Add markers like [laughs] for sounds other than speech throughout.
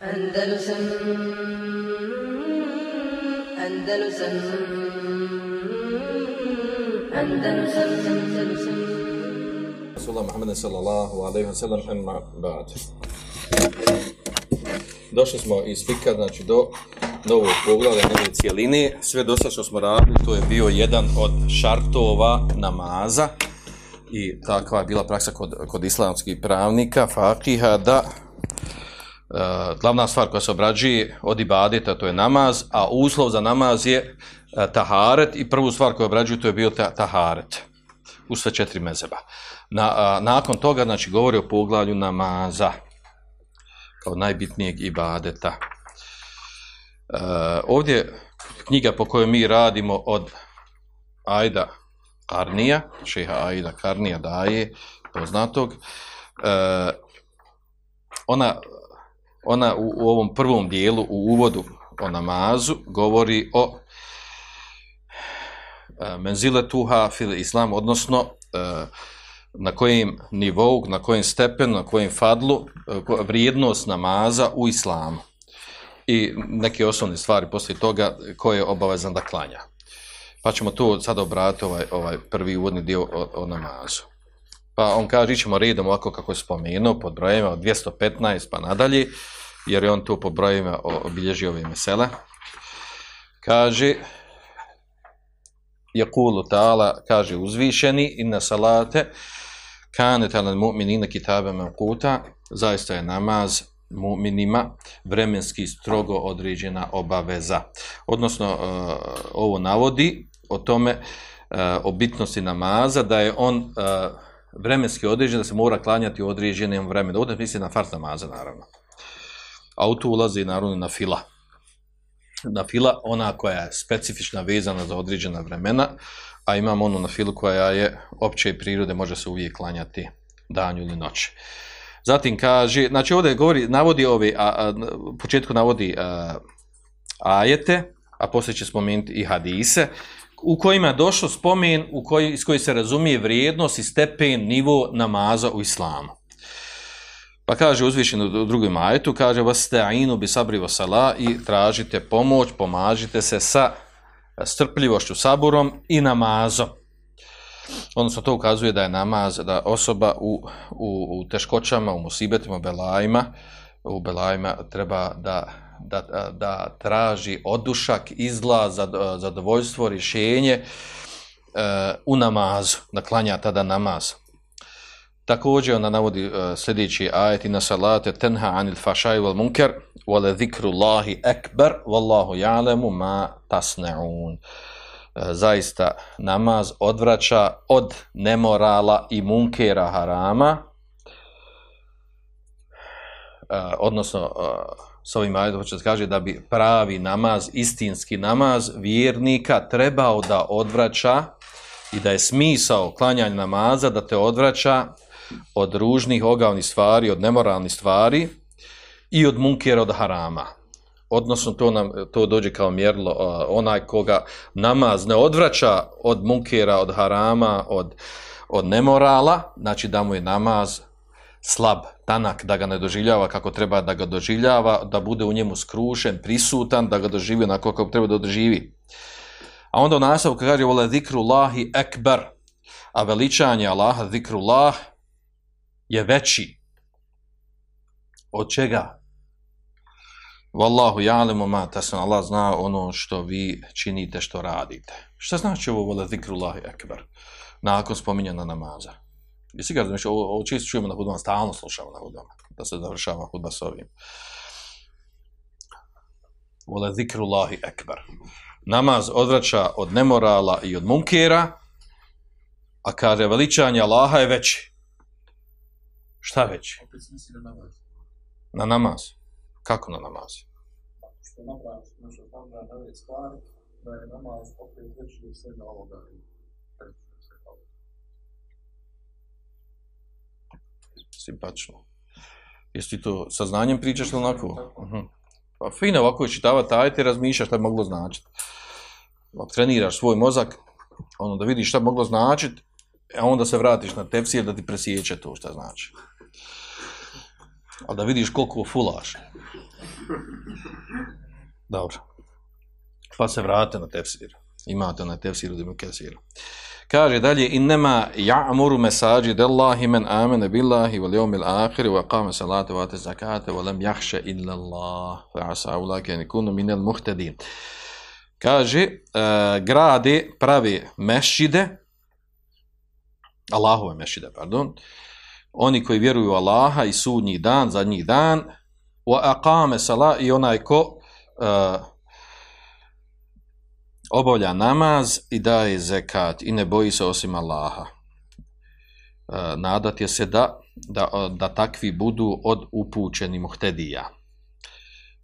Andalusam Andalusam Andalusam Andalusam Rasulullah Muhammed sallallahu alaihi wa sallam emma ba'd. Došli smo iz fika, znači do novog poglavlja, nove cijeline. Sve dosta što smo radili, to je bio jedan od šartova namaza i takva je bila praksa kod, kod islamskih pravnika, fakiha, da Eh, glavna stvar koja se obrađuje od ibadeta, to je namaz, a uslov za namaz je eh, taharet i prvu stvar koju obrađuju to je bio ta, taharet u sve četiri mezeba. Na, a, nakon toga, znači, govori o poglavlju namaza kao najbitnijeg ibadeta. E, ovdje knjiga po kojoj mi radimo od Ajda Karnija, šeha Ajda Karnija daje, poznatog, e, ona, ona u, u ovom prvom dijelu, u uvodu o namazu, govori o menzile menziletuha fil islam, odnosno e, na kojem nivou, na kojem stepenu, na kojem fadlu e, vrijednost namaza u islamu i neke osnovne stvari poslije toga koje je obavezan da klanja. Pa ćemo tu sada obratiti ovaj, ovaj prvi uvodni dio o, o namazu. Pa on kaže, ićemo redom ovako kako je spomenuo, pod brojima od 215 pa nadalje, jer je on to po brojima obilježio ove mesele. Kaže, Jakulu ta'ala, kaže uzvišeni, inna salate, kane talan mu'minina kitabe mevkuta, zaista je namaz mu'minima vremenski strogo određena obaveza. Odnosno, e, ovo navodi o tome, e, o bitnosti namaza, da je on e, vremenski određen, da se mora klanjati u određenom vremenu. Ovdje misli na fart namaza, naravno. A u tu ulazi naravno na fila. Na fila, ona koja je specifična vezana za određena vremena, a imamo onu na filu koja je opće prirode, može se uvijek klanjati danju ili noći. Zatim kaže, znači ovdje govori, navodi ove, a, a, početku navodi a, ajete, a poslije će spomenuti i hadise, u kojima je došlo spomen u koji, iz koji se razumije vrijednost i stepen, nivo namaza u islamu. Pa kaže uzvišeno u drugom ajetu, kaže vasta'inu bi sabri vasala i tražite pomoć, pomažite se sa strpljivošću, saburom i namazom. Odnosno to ukazuje da je namaz, da osoba u, u, u teškoćama, u musibetima, belajima, u belajima treba da, da, da, traži odušak, izlaz, zadovoljstvo, rješenje e, u namazu, da klanja tada namaz. Također ona navodi uh, sljedeći ajet na salate tenha anil fašaj wal munker wale zikru Allahi ekber wallahu ja'lemu ma tasne'un. Uh, zaista namaz odvraća od nemorala i munkera harama, uh, odnosno uh, s ovim ajetom hoće kaže da bi pravi namaz, istinski namaz vjernika trebao da odvraća i da je smisao klanjanja namaza da te odvraća od ružnih ogavnih stvari, od nemoralnih stvari i od munkera od harama. Odnosno, to, nam, to dođe kao mjerlo, onaj koga namaz ne odvraća od munkera, od harama, od, od nemorala, znači da mu je namaz slab, tanak, da ga ne doživljava kako treba da ga doživljava, da bude u njemu skrušen, prisutan, da ga doživi onako kako treba da doživi. A onda u nastavku kaže, vole zikru Allahi ekber, a veličanje Allaha, zikru Allahi je veći od čega? Wallahu ja'lamu ma tasna Allah zna ono što vi činite što radite. Šta znači ovo vole zikrullahi ekber? nakon spominjanja namaza? I sigurno znači ovo, ovo čisto čujemo na hudbama stalno slušamo na hudbama da se završava hudba s ovim. Vole zikrullahi ekber. namaz odvraća od nemorala i od munkera a kaže veličanje Allaha je veći Šta već? Opet se misli na namaz. Na namaz. Kako na namaz? Što namaz, znači tam na nove stvari, da je namaz opet veći od svega ovoga. Simpatično. Jesi ti to sa znanjem pričaš ili onako? Uh -huh. Pa fino ovako je čitavati ajte i razmišljaš šta je moglo značiti. Treniraš svoj mozak, ono da vidiš šta je moglo značiti, a onda se vratiš na tefsir da ti presjeće to šta znači. Ali da vidiš koliko fulaš. Dobro. Pa se vrate na tefsir. Imate na tefsiru da ima kesiru. Kaže dalje, innema ja'muru mesađi dellahi men amene billahi wal jomil akhiri wa qame salate wa zakate wa lam jahše illa Allah fa asa ulake nikunu minel muhtedin. Kaže, uh, grade pravi mešide, Allahove mešide, pardon, oni koji vjeruju u Allaha i sudnji dan, zadnji dan, wa aqame salat i onaj ko uh, obavlja namaz i daje zekat i ne boji se osim Allaha. Uh, nadat je se da, da, da takvi budu od upućeni muhtedija.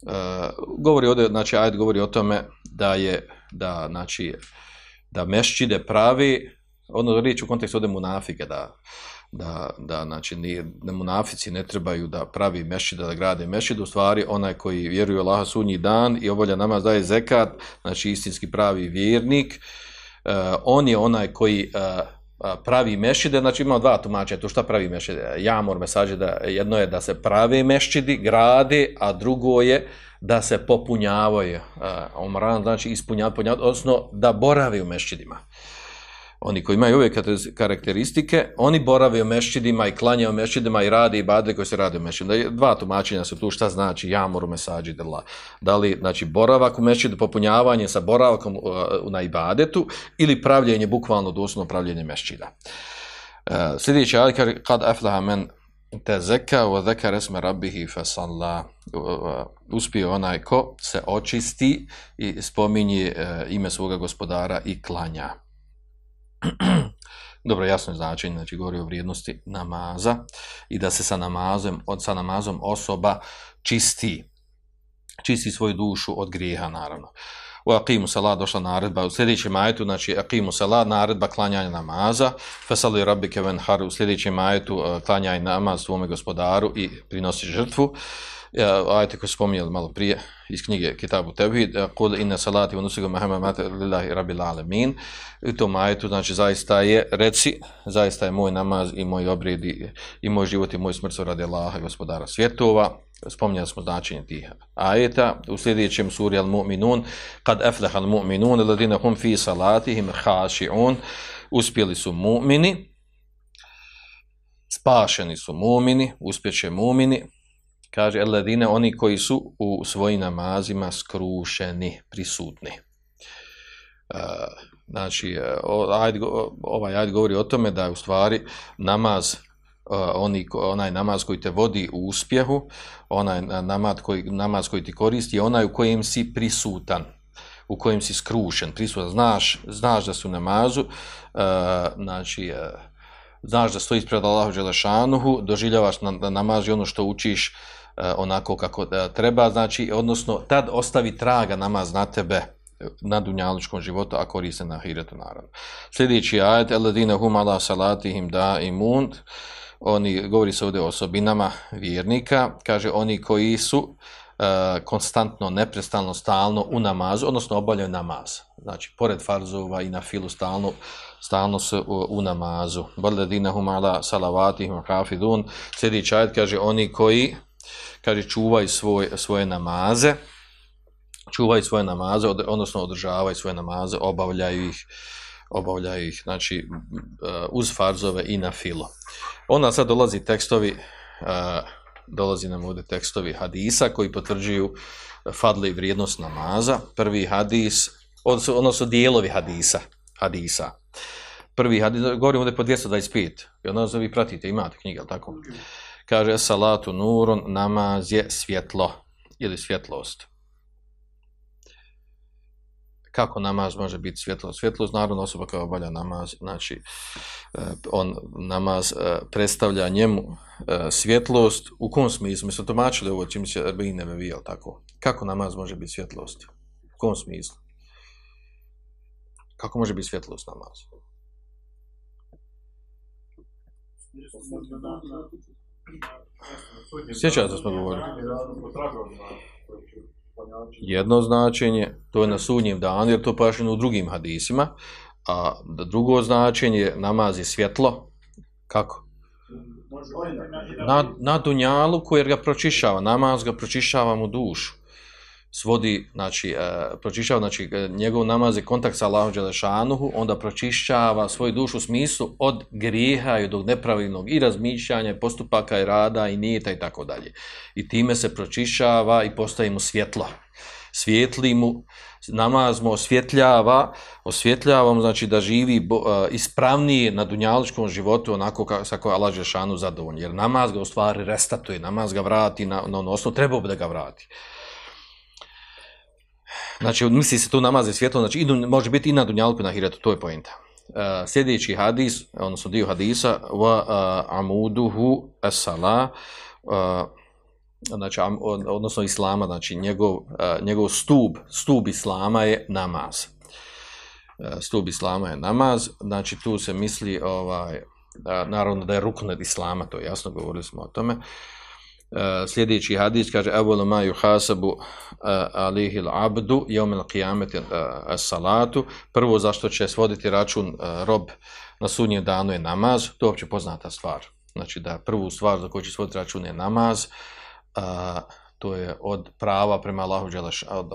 Uh, govori ovdje, znači ajet govori o tome da je, da, znači, da mešćide pravi, ono riječ u kontekstu ovdje munafike, da, da, da znači, nije, da munafici ne trebaju da pravi mešida, da grade mešida, u stvari onaj koji vjeruje Allah sunji dan i obolja namaz daje zekat, znači istinski pravi vjernik, uh, on je onaj koji uh, pravi mešide, znači ima dva tumačenja, to šta pravi mešide, jamor mesađe, da jedno je da se prave mešćidi, grade, a drugo je da se popunjavaju, uh, omran, znači ispunjavaju, odnosno da borave u mešćidima. Uh, oni koji imaju ove karakteristike, oni borave u mešćidima i klanjaju u mešćidima i rade i bade koji se rade u mešćidima. Dva tumačenja su tu šta znači jamur u mesađi drla. Da li znači boravak u mešćidu, popunjavanje sa boravkom uh, na ibadetu ili pravljenje, bukvalno doslovno pravljenje mešćida. Uh, sljedeći ajde kad aflaha men te zeka wa zeka resme rabbihi fa salla uh, uspio onaj ko se očisti i spominje ime svoga gospodara i klanja. [clears throat] Dobro, jasno je značenje, znači govori o vrijednosti namaza i da se sa namazom, od sa namazom osoba čisti, čisti svoju dušu od grijeha, naravno. U Aqimu Salat došla naredba, u sljedećem majetu, znači Aqimu Salat, naredba klanjanja namaza, Fesali Rabbi Keven u sljedećem majetu e, klanjaj namaz svome gospodaru i prinosi žrtvu. Uh, ajte koji spominjali malo prije iz knjige Kitabu Tevhid, e, kod inna salati wa nusuka Muhammad lillahi rabbil alamin. u to ajetu, znači zaista je reci, zaista je moj namaz i moj obred i moj život i moj smrt radi Allaha gospodara svjetova. Spominjali smo značenje tih ajeta. U sljedećem suri Al-Mu'minun, kad aflaha al-mu'minun alladhina hum fi salatihim khashi'un, uspjeli su mu'mini, spašeni su mu'mini, uspjeće mu'mini, kaže eladine, oni koji su u svojim namazima skrušeni, prisutni. Uh, znači, e, ajd, ovaj ajd govori o tome da je u stvari namaz, e, oni, onaj namaz koji te vodi u uspjehu, onaj namaz koji, namaz koji ti koristi, onaj u kojem si prisutan, u kojem si skrušen, prisutan, znaš, znaš da su namazu, uh, znači, uh, znaš da stoji ispred Allahu Đelešanuhu, doživljavaš na, na namaz i ono što učiš, uh, E, onako kako e, treba, znači, odnosno, tad ostavi traga namaz na tebe e, na dunjaličkom životu, a koriste na hiretu, naravno. Sljedeći ajet, eladine hum ala salatihim da imun, oni, govori se ovdje o osobinama vjernika, kaže, oni koji su uh, konstantno, neprestalno, stalno u namazu, odnosno obavljaju namaz. Znači, pored farzova i na filu stalno, stalno su u, u namazu. Baladine ala salavatihim hafidun, sljedeći ajet, kaže, oni koji kaže čuvaj svoj, svoje namaze, čuvaj svoje namaze, od, odnosno održavaj svoje namaze, obavljaju ih, obavljaju ih, znači, uh, uz farzove i na filo. Onda sad dolazi tekstovi, uh, dolazi nam ovdje tekstovi hadisa koji potvrđuju fadli vrijednost namaza. Prvi hadis, odnosno dijelovi hadisa, hadisa. Prvi hadis, govorimo ovdje po 225, i onda vi pratite, imate knjige, ali tako? Kaže salatu nurun, namaz je svjetlo ili svjetlost. Kako namaz može biti svjetlo? Svjetlost, naravno, osoba koja obavlja namaz, znači, e, on namaz e, predstavlja njemu e, svjetlost, u kom smislu? Mi smo tomačili ovo, čim se Arbine vevijal, tako. Kako namaz može biti svjetlost? U kom smislu? Kako može biti svjetlost namaz? Znači, Sjećate da smo govorili? Jedno značenje, to je na sudnjem danu, jer to pašeno u drugim hadisima, a drugo značenje, namaz je svjetlo. Kako? Na, na, dunjalu dunjaluku jer ga pročišava, namaz ga pročišava mu dušu. Svodi, znači, e, pročišćava, znači, e, njegov namaz je kontakt sa Allahom Đelešanuhu, onda pročišćava svoju dušu u smislu od grijeha i od nepravilnog i razmišljanja, i postupaka i rada i nijeta i tako dalje. I time se pročišćava i postaje mu svjetlo. Svjetli mu, namaz mu osvjetljava, osvjetljava mu, znači da živi bo, e, ispravnije na dunjaličkom životu onako kako sa koje Allah Đelešanu zadovoljni. Jer namaz ga u stvari restatuje, namaz ga vrati na, na ono osnovu, trebao bi da ga vrati. Znači, misli se tu namaz je svjetlo, znači idu, može biti i na dunjalku i na hiretu, to je pojenta. Uh, e, sljedeći hadis, odnosno dio hadisa, wa uh, amuduhu as-sala, uh, znači, am, odnosno islama, znači njegov, uh, njegov stub, stub islama je namaz. Uh, stub islama je namaz, znači tu se misli, ovaj, uh, naravno da je ruknet islama, to jasno, govorili smo o tome. Uh, E, sljedeći hadis kaže Evolu ma yuhasabu e, alihi abdu yawm al-qiyamati e, as-salatu. Prvo zašto će svoditi račun rob na sudnjem danu je namaz? To je opće poznata stvar. Znači da prvu stvar za koju će svoditi račun je namaz a, to je od prava prema Allahu dželeš od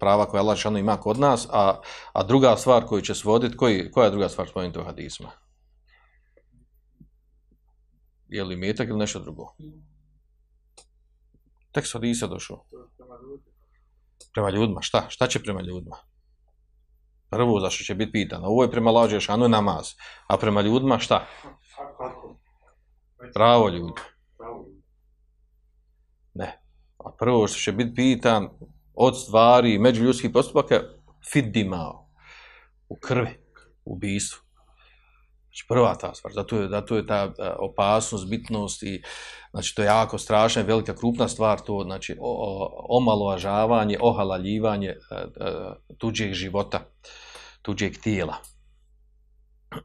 prava koje Allah dželešanu ima kod nas a a druga stvar koju će svoditi koji koja je druga stvar spomenuta u hadisma? je li metak ili nešto drugo? Tek sa hadisa došao. Prema ljudima. Šta? Šta će prema ljudima? Prvo zašto će biti pitano? Ovo je prema Allahu dželešanu namaz. A prema ljudima šta? Pravo ljudi. Ne. A prvo što će biti pitan od stvari međuljudskih postupaka, fit dimao, u krvi, u bistvu. Znači prva ta stvar, zato je, zato je ta e, opasnost, bitnost i znači to je jako strašna i velika krupna stvar, to znači o, o, omalovažavanje, ohalaljivanje e, e, tuđeg života, tuđeg tijela.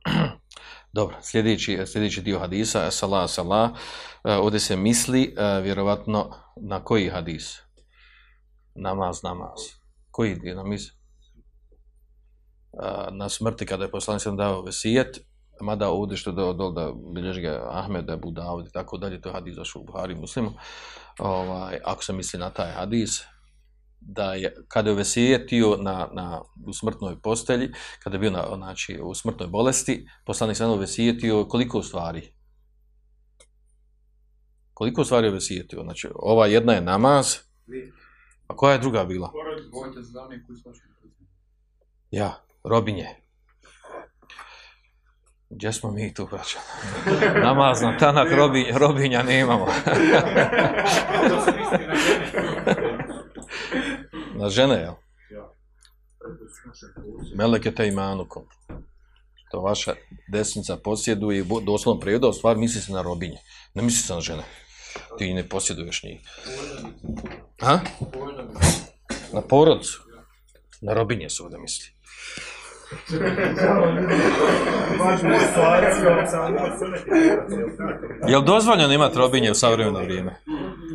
[clears throat] Dobro, sljedeći, sljedeći dio hadisa, salah, salah, e, ovdje se misli, e, vjerovatno, na koji hadis? Namaz, namaz. Koji dio na misli? E, na smrti, kada je poslanik sam dao vesijet, mada ovdje što do, do, da bilježi ga Ahmed, Abu Dawud i tako dalje, to je hadis zašao u Buhari muslimu, ovaj, ako se misli na taj hadis, da je kada je vesijetio na, na u smrtnoj postelji, kada je bio na, znači, u smrtnoj bolesti, poslanik se vesijetio koliko stvari? Koliko stvari je vesijetio? Znači, ova jedna je namaz, a koja je druga bila? Ja, robinje. Gdje smo mi tu, braća? Namaz na tanak robinja, robinja nemamo. Na žene, jel? Meleke te imanukom. To vaša desnica posjeduje doslovno prijedo, stvar misli se na robinje. Ne misli se na žene. Ti ne posjeduješ njih. Ha? Na porodcu. Na robinje se ovdje misli. Jel dozvoljeno imati robinje u savremeno vrijeme?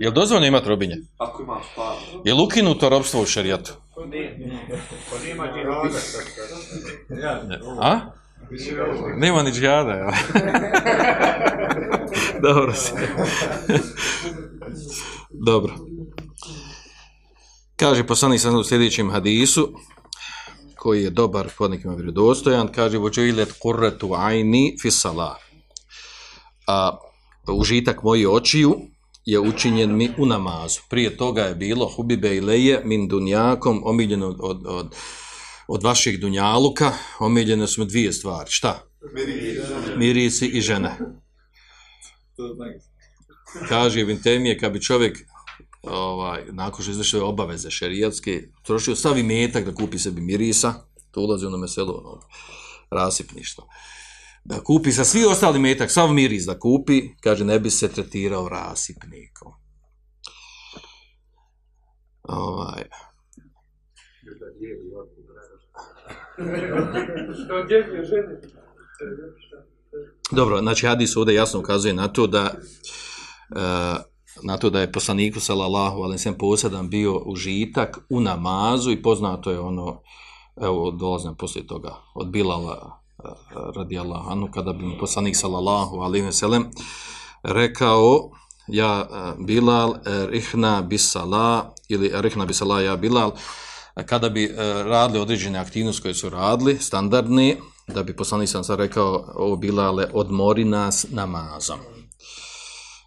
Jel dozvoljeno imati robinje? Ako ima spad. Jel ukinuto robstvo u šarijatu? A? Nema ni džihada, ja. [laughs] Dobro se. Dobro. Kaže poslanik sam u sljedećem hadisu, koji je dobar kod nekima vjerodostojan, kaže vođilet kurretu ajni fisala. A užitak moji očiju je učinjen mi u namazu. Prije toga je bilo hubibe i leje min dunjakom omiljeno od, od, od, od vaših dunjaluka, omiljene su dvije stvari. Šta? Mirisi i žene. Kaže Ibn Temije, kad bi čovjek ovaj, nakon što izvršio obaveze šerijatske, trošio savi metak da kupi sebi mirisa, to ulazi ono meselo, ono, rasipništvo. Da kupi sa svi ostali metak, sav miris da kupi, kaže, ne bi se tretirao rasipnikom. Ovaj. Dobro, znači hadis ovdje jasno ukazuje na to da uh, na to da je poslaniku sallallahu alejhi ve sellem posjedan bio užitak u namazu i poznato je ono evo dolazim posle toga od Bilala eh, radijallahu anhu kada bi poslanik sallallahu alejhi ve sellem rekao ja Bilal rihna bisala ili rihna bisala ja Bilal kada bi radili određene aktivnosti koje su radili, standardni, da bi poslanik sam sad rekao o Bilale odmori nas namazom.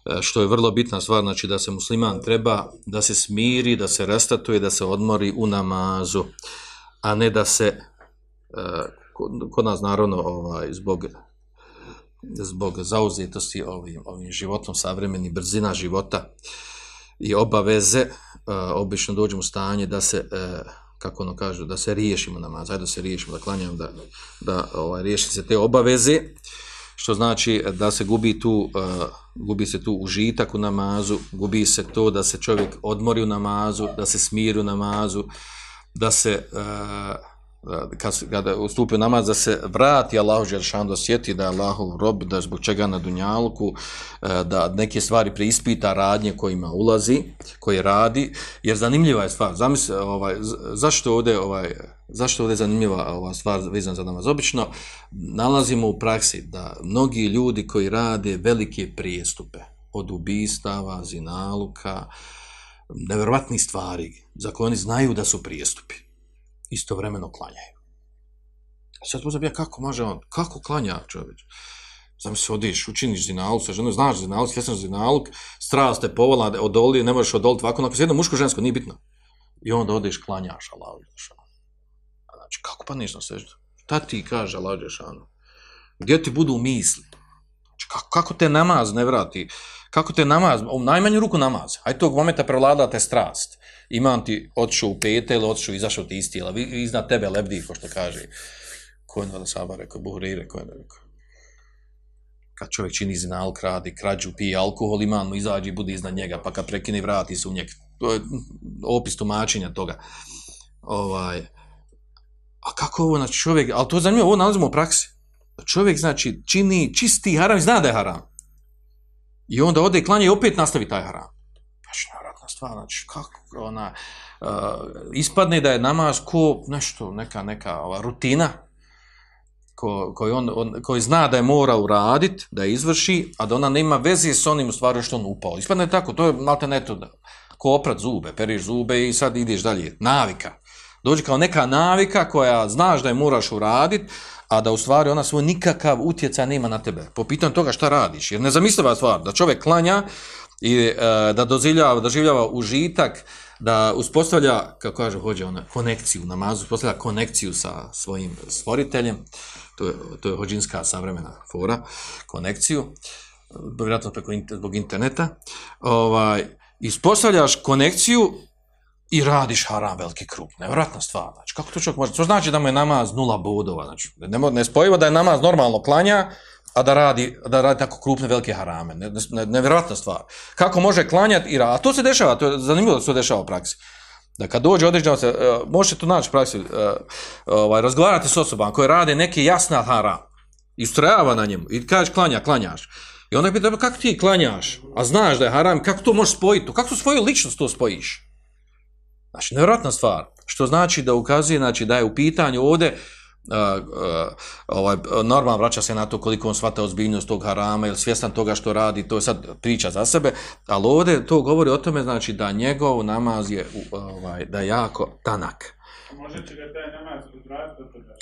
E, što je vrlo bitna stvar, znači da se musliman treba da se smiri, da se rastatuje, da se odmori u namazu, a ne da se e, kod nas naravno ovaj, zbog zbog zauzetosti ovim, ovim životom, savremeni brzina života i obaveze, e, obično dođemo u stanje da se, kako ono kažu, da se riješimo namaz, ajde da se riješimo, da klanjamo, da, da ovaj, riješi se te obaveze, što znači eh, da se gubi tu, uh, gubi se tu užitak u namazu, gubi se to da se čovjek odmori u namazu, da se smiri u namazu, da se uh, kad, kada ustupi namaz da se vrati Allahu Đeršan da sjeti da je Allahu rob, da zbog čega na Dunjalku, e, da neke stvari preispita radnje kojima ulazi, koje radi, jer zanimljiva je stvar. Zamisli, ovaj, zašto ovdje, ovaj, zašto ovdje je zanimljiva ova stvar vezana za namaz? Obično nalazimo u praksi da mnogi ljudi koji rade velike prijestupe, od ubistava, zinaluka, nevjerovatnih stvari, za koje oni znaju da su prijestupi istovremeno klanjaju. Sad pozab ja kako može on, kako klanja čovječ? Znam se odiš, učiniš zinaluk sa ženom, znaš zinaluk, jesam zinaluk, strast te povola, odoli, ne možeš odoliti ovako, nakon jedno muško žensko, nije bitno. I onda odeš, klanjaš, Allah, ono. Znači, kako pa ništa sežda? Šta ti kaže, Allah, ono. Gdje ti budu misli? Znači, kako, kako te namaz ne vrati? Kako te namaz, u najmanju ruku namaz, aj tog momenta prevlada te strast imam ti odšao u pete ili odšao izašao ti isti, ali iznad tebe lebdi, ko što kaže. Ko je na saba rekao, Buhri rekao, je rekao. Kad čovjek čini zinal, kradi, krađu, pije alkohol, ima mu izađi, bude iznad njega, pa kad prekine, vrati se u njeg. To je opis tumačenja toga. Ovaj, a kako ovo, znači čovjek, ali to je zanimljivo, ovo nalazimo u praksi. Čovjek, znači, čini čisti haram, zna da je haram. I onda ode i i opet nastavi taj haram. Stvar, znači, kako, ona, uh, ispadne da je namaz ko nešto, neka, neka ova, rutina, ko, koji, on, on, koji zna da je mora uradit, da je izvrši, a da ona nema veze s onim u stvari što on upao. Ispadne tako, to je malte neto da, ko oprat zube, periš zube i sad ideš dalje. Navika. Dođe kao neka navika koja znaš da je moraš uradit, a da u stvari ona svoj nikakav utjecaj nema na tebe. Po pitanju toga šta radiš. Jer nezamisliva stvar, da čovjek klanja, i e, da doživljava, doživljava užitak, da uspostavlja, kako kaže hođe, ona, konekciju namazu, uspostavlja konekciju sa svojim stvoriteljem, to je, to je hođinska savremena fora, konekciju, vjerojatno preko zbog interneta, ovaj, ispostavljaš konekciju i radiš haram veliki krug. Nevratna stvar. Znači, kako to čovjek može? To znači da mu je namaz nula bodova. Znači, ne, ne spojivo da je namaz normalno klanja, a da radi, da radi tako krupne velike harame. Ne, ne, nevjerojatna stvar. Kako može klanjati i rad. A to se dešava, to je zanimljivo da se to dešava u praksi. Da kad dođe određeno se, uh, možete to naći u praksi, uh, ovaj, razgovarati s osobama koje rade neke jasna haram. I ustrajava na njemu. I kažeš klanja, klanjaš. I onda pita, kako ti klanjaš? A znaš da je haram, kako to možeš spojiti? Kako svoju ličnost to spojiš? Znači, nevjerojatna stvar. Što znači da ukazuje, znači da je u pitanju ovde, uh, ovaj, normal vraća se na to koliko on shvata ozbiljnost tog harama ili svjestan toga što radi, to je sad priča za sebe, ali ovdje to govori o tome znači da njegov namaz je ovaj, da je jako tanak. Možete ga taj namaz odvratiti od toga?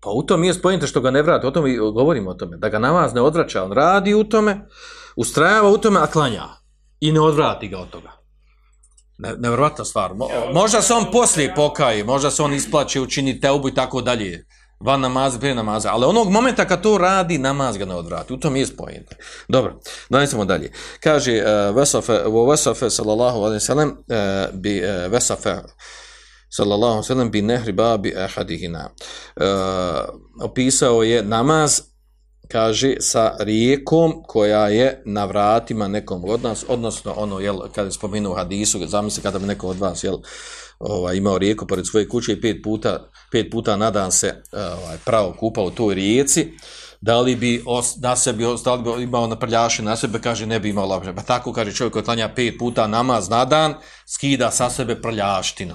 Pa u tom je spojite što ga ne vrati, o tome govorimo o tome, da ga namaz ne odvraća, on radi u tome, ustrajava u tome, a klanja i ne odvrati ga od toga. Ne, nevjerovatna stvar. Mo, možda se on poslije pokaje, možda se on isplaće, učini teubu i tako dalje van namaza, prije namaza, ali onog momenta kad to radi, namaz ga ne odvrati. U tom je spojeno. Dobro, donesemo dalje. Kaže, eh, uh, Vesafe, u Vesafe, sallallahu alaihi sallam, uh, bi eh, uh, Vesafe, sallallahu alaihi sallam, bi nehri babi ahadihina. Uh, opisao je namaz, kaže, sa rijekom koja je na vratima nekom od nas, odnosno ono, jel, kada je spomenuo hadisu, zamisli kada bi neko od vas, jel, ovaj, imao rijeku pored svoje kuće i pet puta, pet puta nadan se eh, ovaj, pravo kupao u toj rijeci, da li bi os, na sebi ostali bi imao na prljaši na sebe, kaže ne bi imao labre. Pa tako kaže čovjek koji klanja pet puta namaz na dan, skida sa sebe prljaštinu.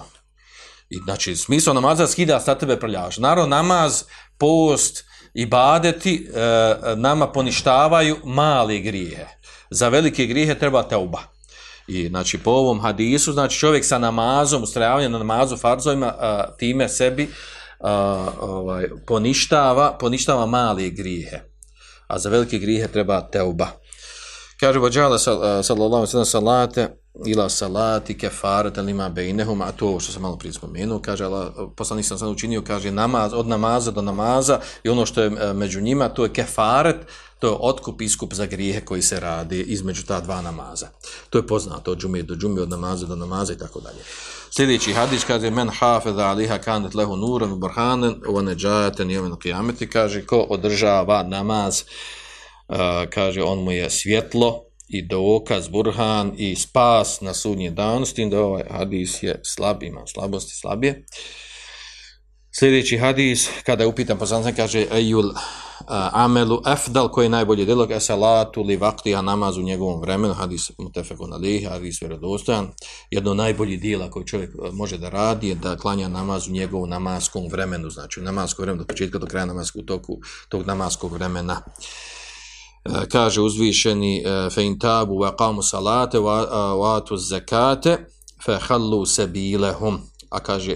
I znači smisao namaza skida sa tebe prljaš. Naravno namaz, post i badeti e, eh, nama poništavaju mali grije. za velike grijehe treba teuba. I znači po ovom hadisu, znači čovjek sa namazom, ustrajavanjem na namazu farzovima, a, time sebi a, ovaj, poništava, poništava male grijehe. A za velike grijehe treba teuba. Kaže vođala sallallahu alejhi ve sellem salate ila salati kefarat ima bainahum a to što sam malo prije spomenuo kaže Allah poslanik sam sam učinio kaže namaz od namaza do namaza i ono što je e, među njima to je kefaret to je otkup iskup za grijehe koji se radi između ta dva namaza to je poznato od džume do džume od namaza do namaza i tako dalje sljedeći hadis kaže men hafeza aliha kanet lehu nuran burhanen wa najatan yawm al-qiyamati kaže ko održava namaz uh, kaže on mu je svjetlo i dokaz, burhan i spas na sudnji dan, s tim da ovaj hadis je slab, ima slabosti, slabije. Sljedeći hadis, kada je upitan poslanik, kaže ejul amelu efdal, koji je najbolji je salatu li vakti, a namaz u njegovom vremenu, hadis mutefekun alih, hadis vjerodostojan, jedno najbolji dijela koji čovjek e, može da radi je da klanja namaz u njegovom namaskom vremenu, znači u namaskom vremenu, do početka do kraja namaskog toku, tog namaskog vremena. E, kaže uzvišeni e, fe intabu wa qamu salate wa atu zakate fa khallu sabilahum a kaže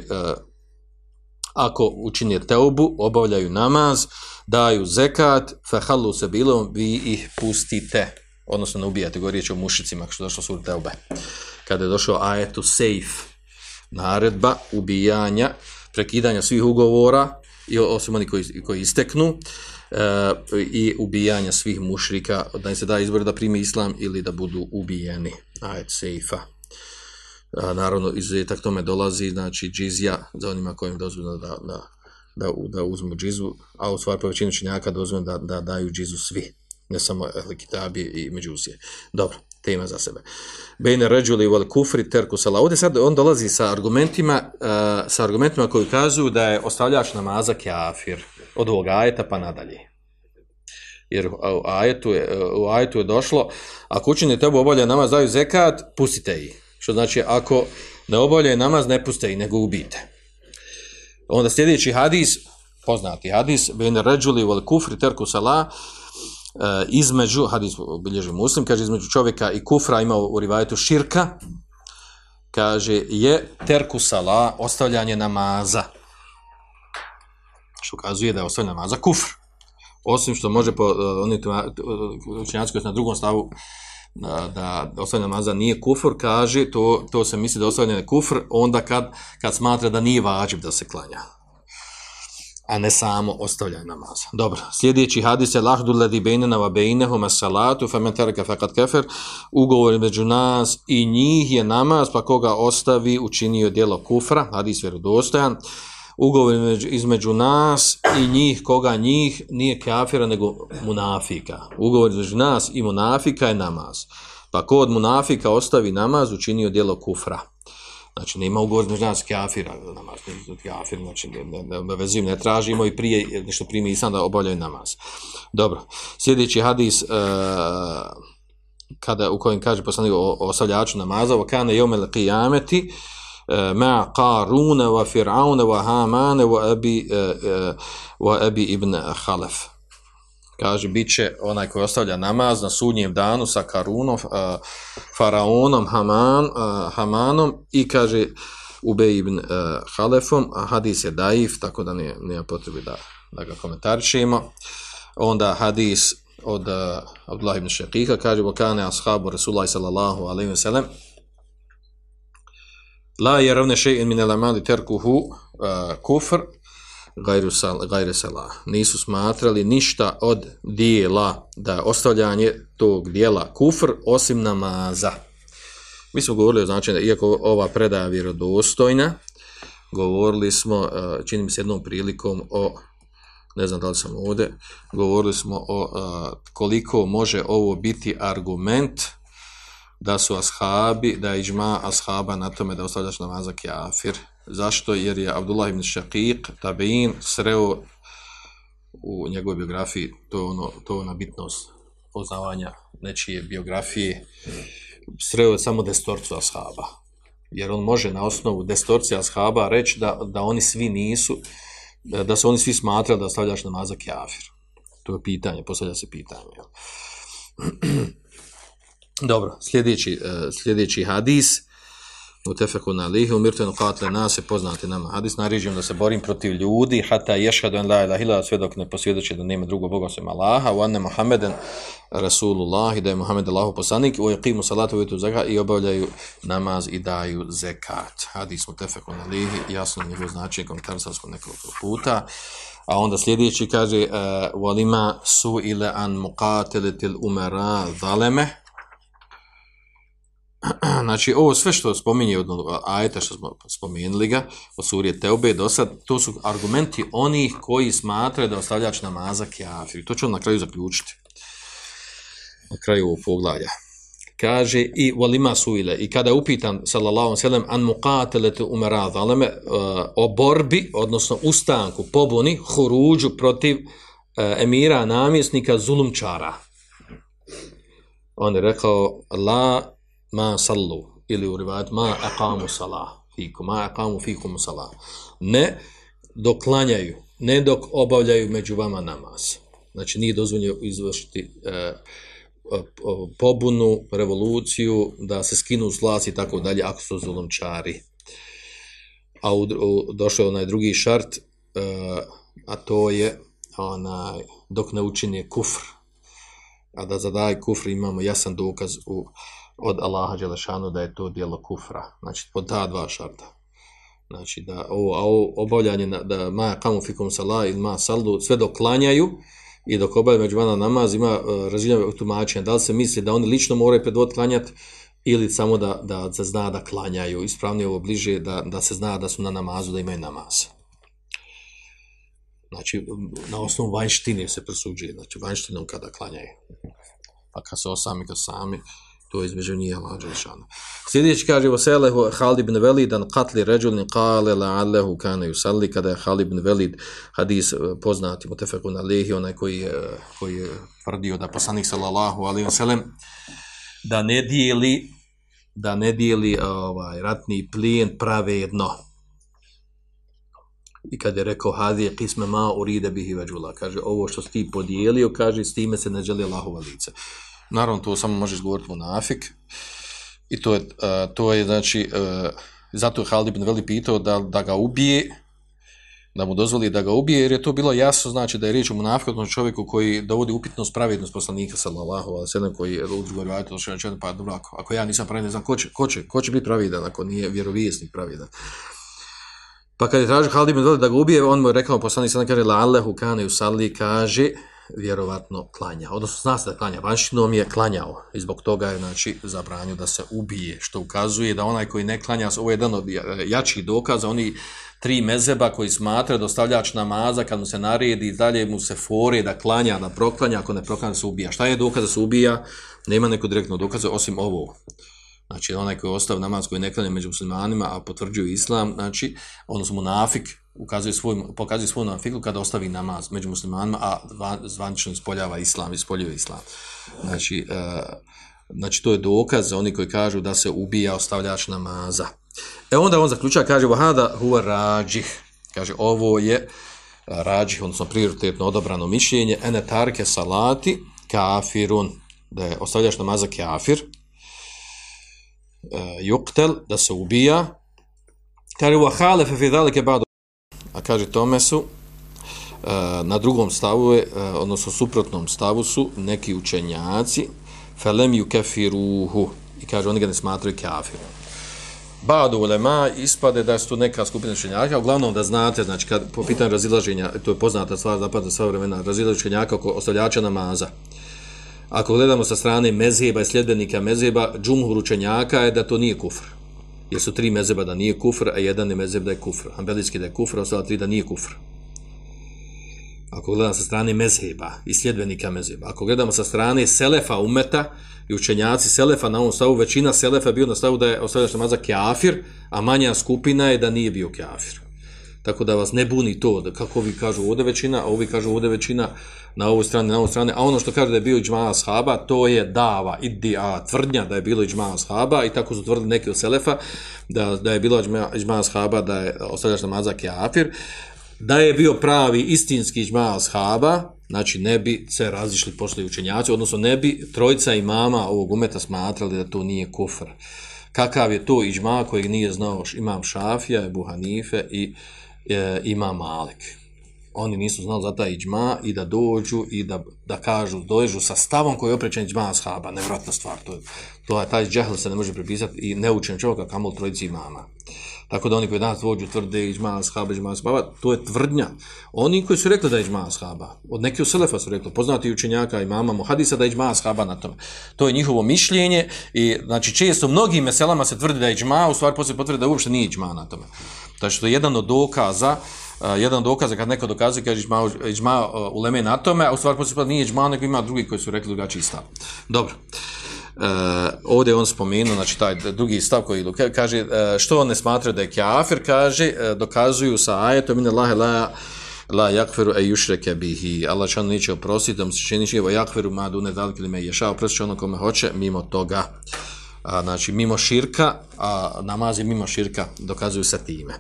ako učine teubu obavljaju namaz daju zekat fa se bilo, vi ih pustite odnosno ne ubijate govori riječ o mušicima što došlo sur teube kada je došao ajetu safe naredba ubijanja prekidanja svih ugovora i osim oni koji, koji isteknu e, i ubijanja svih mušrika, da im se da izbor da primi islam ili da budu ubijeni. Ajet sejfa. A, naravno, izuzetak tome dolazi, znači, džizija za onima kojim dozvoljeno da, da, da, da uzmu džizu, a u stvari po većinu činjaka dozvoljeno da, da daju džizu svi, ne samo Ehli i Međusije. Dobro, tema za sebe. Bejne ređuli vol kufri terku sala. Ovdje sad on dolazi sa argumentima, uh, sa argumentima koji kazuju da je ostavljač namaza kafir od ovog ajeta pa nadalje. Jer u ajetu je, u ajetu je došlo, ako učini tebu obavlja namaz, daju zekat, pustite ih. Što znači, ako ne obavlja namaz, ne puste i nego ubite. Onda sljedeći hadis, poznati hadis, ben ređuli vol kufri terku salah, e, između, hadis bilježi muslim, kaže između čovjeka i kufra ima u rivajetu širka, kaže je terku sala, ostavljanje namaza što ukazuje da je ostavljanje namaza kufr. Osim što može po uh, oni e, učenjaci koji su na drugom stavu da, ostavljanje namaza nije kufr, kaže to, to se misli da ostavljanje kufr onda kad, kad smatra da nije vađib da se klanja a ne samo ostavljanje namaza. Dobro, sljedeći hadis je lahdu ladi bejnena va bejnehuma salatu fa men teraka faqad kafir. Ugovor među nas i njih je namaz, pa koga ostavi učinio djelo kufra, hadis vjerodostojan ugovor između nas i njih, koga njih, nije kafira, nego munafika. Ugovor između nas i munafika je namaz. Pa ko od munafika ostavi namaz, učinio dijelo kufra. Znači, nema ugovor između nas kafira, namaz, kafir, znači, ne, ne, ne, ne vezujem, ne tražimo i prije, nešto primi i sam da obavljaju namaz. Dobro, sljedeći hadis, uh, kada, u kojem kaže poslanik o, o ostavljaču namaza, o kane jomel qijameti, uh, Eh, ma qaruna wa fir'auna wa hamana wa abi eh, eh, wa abi ibn khalaf kaže biće onaj koji ostavlja namaz na sudnjem danu sa Karunom, Faraonom, Haman, Hamanom i kaže Ubej ibn Halefom, a hadis je daif, tako da ne nije potrebi da, da ga komentarišemo. Onda hadis od uh, Abdullah ibn Šeqika kaže, vokane ashabu Rasulullah sallallahu alaihi wa sallam, La je ravne še'in min elamali terkuhu uh, eh, kufr gajru sal, gajre sala. Nisu smatrali ništa od dijela da ostavljanje tog dijela kufr osim namaza. Mi smo govorili o značenju, iako ova predaja vjerodostojna, govorili smo, eh, uh, čini mi se jednom prilikom o, ne znam da li sam ovdje, govorili smo o uh, koliko može ovo biti argument da su ashabi, da je iđma ashaba na tome da ostavljaš namaza kjafir. Zašto? Jer je Abdullah ibn Shaqiq, tabein, sreo u njegovoj biografiji, to ono, to ona bitnost poznavanja nečije biografije, sreo je samo destorcu ashaba. Jer on može na osnovu destorcija ashaba reći da, da oni svi nisu, da, da su oni svi smatrali da ostavljaš namaza kjafir. To je pitanje, postavlja se pitanje. [clears throat] Dobro, sljedeći, uh, sljedeći hadis, u tefeku na lihi, umirtu enu katle nas poznate nama hadis, naređujem da se borim protiv ljudi, hata ješhadu en la ilaha ila, sve dok ne posvjedoče da nema drugog Boga osim Allaha, u anne Muhammeden Rasulullah, i da je Muhammed Allahu poslanik, u yaqimu salatu vitu zaka i obavljaju namaz i daju zekat. Hadis u tefeku na lihi, jasno njegov značenje, komentar smo nekoliko puta. A onda sljedeći kaže, e, uh, volima su ile an muqateletil umera zaleme, [clears throat] znači ovo sve što spominje od ajeta što smo spomenuli ga od surije Teube do sad, to su argumenti onih koji smatraju da ostavljač namaza kjafir. To ću na kraju zaključiti. Na kraju ovog poglavlja. Kaže i walima suile i kada je upitan sallallahu alejhi ve sellem an muqatalatu umara zalame uh, eh, o borbi odnosno ustanku pobuni huruđu protiv uh, emira namjesnika zulumčara on je rekao la ma sallu ili u rivajet ma aqamu salah fikum ma aqamu fikum salah ne doklanjaju, ne dok obavljaju među vama namaz znači nije dozvoljeno izvršiti e, e pobunu, revoluciju, da se skinu s i tako dalje, ako su zulomčari. A u, u, došao onaj drugi šart, e, a to je onaj, dok ne učini kufr. A da zadaj kufr imamo jasan dokaz u od Allaha Đelešanu da je to dijelo kufra. Znači, pod ta dva šarta. Znači, da ovo, a ovo obavljanje, na, da ma kamu fikum salah ili ma saldu, sve dok klanjaju i dok obavljaju međuvana namaz, ima e, uh, različne tumačenja. Da li se misli da oni lično moraju predvod klanjati ili samo da, da se zna da klanjaju. Ispravnije ovo bliže da, da se zna da su na namazu, da imaju namaz. Znači, na osnovu vanjštine se presuđuje. Znači, vanjštinom kada klanjaju. Pa kad se osami, kad sami, to je između njih Allah Đelšanu. Sljedeći kaže Voselehu Halid ibn Velid an qatli ređulni kale la'allehu kane yusalli kada je Halid ibn Velid hadis eh, poznati mutefekun alihi onaj koji je, koji je tvrdio da poslanik sallallahu alaihi wasallam da ne dijeli da ne dijeli ovaj, ratni plijen pravedno. I kad je rekao hadije kisme ma uride bihi veđula, kaže ovo što si ti podijelio, kaže s time se ne želi Allahova lice. Naravno, to samo može izgovoriti munafik. I to je, uh, to je znači, uh, zato je Halid ibn Veli pitao da, da ga ubije, da mu dozvoli da ga ubije, jer je to bilo jasno, znači da je riječ o munafikotnom čovjeku koji dovodi upitnost pravednost poslanika, sallallahu alaihi sallam, koji je u drugoj rajtu, pa dobro, ako, ako ja nisam pravedan, znam ko će, ko će, ko će biti pravedan, ako nije vjerovijesnik pravedan. Pa kad je tražio Halid ibn Veli da ga ubije, on mu je rekao, poslanik sallam, kaže, la allahu kane usalli, kaže, vjerovatno klanja. Odnosno, zna se da klanja. Vanštinom je klanjao i zbog toga je znači, zabranio da se ubije, što ukazuje da onaj koji ne klanja, ovo je jedan od jačih dokaza, oni tri mezeba koji smatra dostavljač namaza, kad mu se naredi i dalje mu se fore da klanja, da proklanja, ako ne proklanja se ubija. Šta je dokaz da se ubija? Nema neko direktno dokaza, osim ovo. Znači, onaj koji ostav namaz koji ne klanja među muslimanima, a potvrđuje islam, znači, odnosno munafik, ukazuje svoj, pokazuje svoj nafiku kada ostavi namaz među muslimanima, a zvanično ispoljava islam, ispoljuje islam. Znači, e, znači, to je dokaz za oni koji kažu da se ubija ostavljač namaza. E onda on zaključa, kaže, vahada huva rađih. Kaže, ovo je rađih, odnosno prioritetno odobrano mišljenje, ene tarke salati kafirun, da je ostavljač namaza kafir, Eh, uh, juktel, da se ubija, Kaže, wa halefe fi dhalike ba'du a kaže tome su eh, na drugom stavu je, eh, odnosno suprotnom stavu su neki učenjaci felem ju kefiruhu i kaže oni ga ne smatraju kafirom. Badu ulema ispade da su tu neka skupina učenjaka, uglavnom da znate, znači kad po pitanju razilaženja, to je poznata stvar zapadna sva vremena, razilaženja učenjaka oko ostavljača namaza. Ako gledamo sa strane mezheba i sljedbenika mezheba, džumhur učenjaka je da to nije kufr jer su tri mezheba da nije kufr, a jedan je mezheb da je kufr. Ambelijski da je kufr, a ostala tri da nije kufr. Ako gledamo sa strane mezheba i sljedbenika mezheba, ako gledamo sa strane selefa umeta i učenjaci selefa na ovom stavu, većina selefa je bio na stavu da je ostavljaš namaza kafir, a manja skupina je da nije bio kafir. Tako da vas ne buni to, da kako vi kažu ovdje većina, a ovi kažu ovdje većina na ovoj strani, na ovoj strani, a ono što kaže da je bio iđma ashaba, to je dava, idija, tvrdnja da je bilo iđma ashaba i tako su tvrdili neki od Selefa, da, da je bilo iđma ashaba da je ostavljaš namazak afir, da je bio pravi istinski iđma ashaba, znači ne bi se razišli poslije učenjaci, odnosno ne bi trojica imama ovog umeta smatrali da to nije kufr. Kakav je to iđma kojeg nije znao imam Šafija, Ebu Hanife i e, ima Malik oni nisu znali za taj iđma i da dođu i da, da kažu, dođu sa stavom koji je oprećen iđma ashaba, nevratna stvar, to je, to je taj džehl se ne može pripisati i neučen čovjeka kamol trojici imama. Tako da oni koji danas vođu tvrde iđma ashaba, iđma ashaba, to je tvrdnja. Oni koji su rekli da je iđma ashaba, od nekih u Selefa su rekli, poznati učenjaka imama Muhadisa da je iđma ashaba na tome. To je njihovo mišljenje i znači često mnogim meselama se tvrdi da je iđma, u stvari poslije potvrde da uopšte nije iđma na tome. Znači to je jedan od dokaza jedan dokaz kad neko dokazuje kaže iđma, iđma uh, uleme na tome, a u stvari poslije nije iđma, nego ima drugi koji su rekli drugačiji stav. Dobro. Uh, ovdje on spomenuo, znači taj drugi stav koji kaže, uh, što on ne smatra da je kafir, kaže, uh, dokazuju sa ajetom, in Allahe la, la jakferu e jušreke bihi, Allah će on neće oprostiti, da mu se čini evo jakferu madu ne dalike li me ješa, oprostit ono kome hoće, mimo toga, a, znači mimo širka, a namaz je mimo širka dokazuju sa time.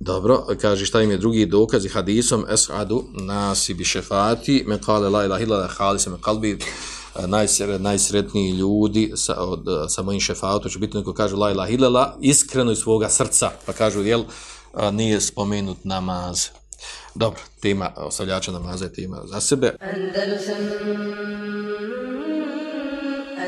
Dobro, kaže šta im je drugi dokaz hadisom? Es'adu nasi bi šefati me kale la ilaha illa hali se me kalbi. Najsre, najsretniji ljudi sa, od, sa mojim šefatom će biti neko kaže la ilaha illa iskreno iz svoga srca. Pa kažu jel nije spomenut namaz. Dobro, tema ostavljača namaza je tema za sebe. Andalusam.